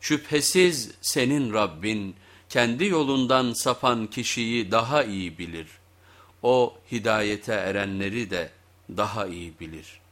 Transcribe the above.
Şüphesiz senin Rabbin kendi yolundan sapan kişiyi daha iyi bilir. O hidayete erenleri de daha iyi bilir.''